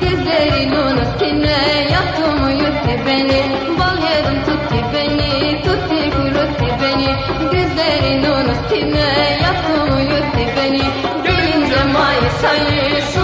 Gözlerin unutine yattım uyutti beni. Bal yedim tutti beni tutti kurutti beni. Gözlerin unutine yattım uyutti beni. Gelince Mayıs'ayı suda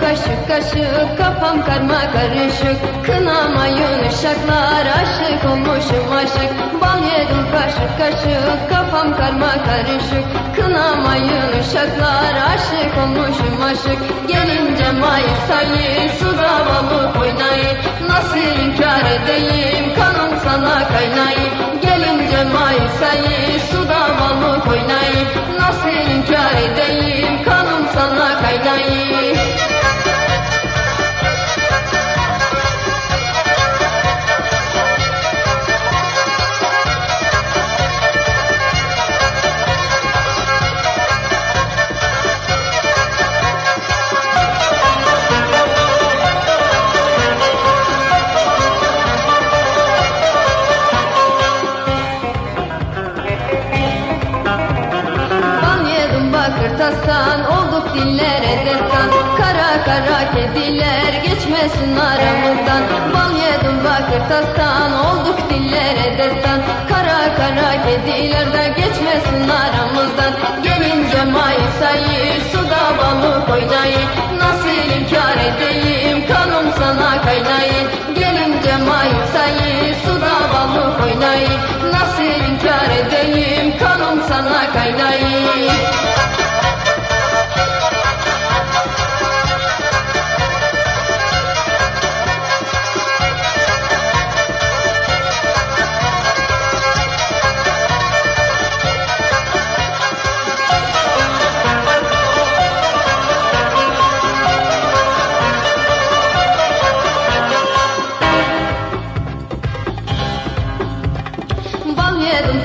kaşık kaşık kafam karma karışık. Kınamayın uşaklar aşık olmuşum aşık. Bal yedim kaşık kaşık kafam karma karışık. Kınamayın uşaklar aşık olmuşum aşık. Gelince Mayıs ayı suda balık oynayı Nasıl inkar edeyim kanım sana kaynayı. Gelince Mayıs ayı suda balık oynayı Nasıl inkar edeyim tasan olduk dillere destan. Kara kara kediler geçmesin aramızdan. Bal yedim bakır tasan olduk dillere destan. Kara kara kediler de geçmesin aramızdan. Gelince Mayıs ayı suda balık oynayı Nasıl inkar edeyim kanım sana kaynayı Gelince Mayıs ayı suda balık oynayı Nasıl inkar edeyim kanım sana kaynayı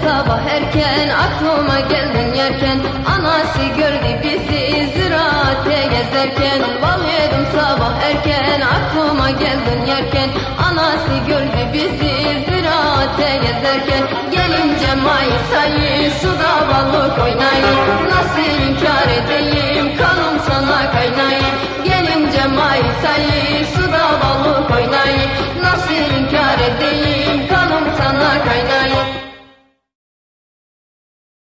sabah erken Aklıma geldin yerken Anası gördü bizi ziraate gezerken Bal yedim sabah erken Aklıma geldin yerken Anası gördü bizi ziraate gezerken Gelince Mayıs ayı suda balık oynayın Nasıl inkar edeyim kalım sana kaynayın Gelince Mayıs ayı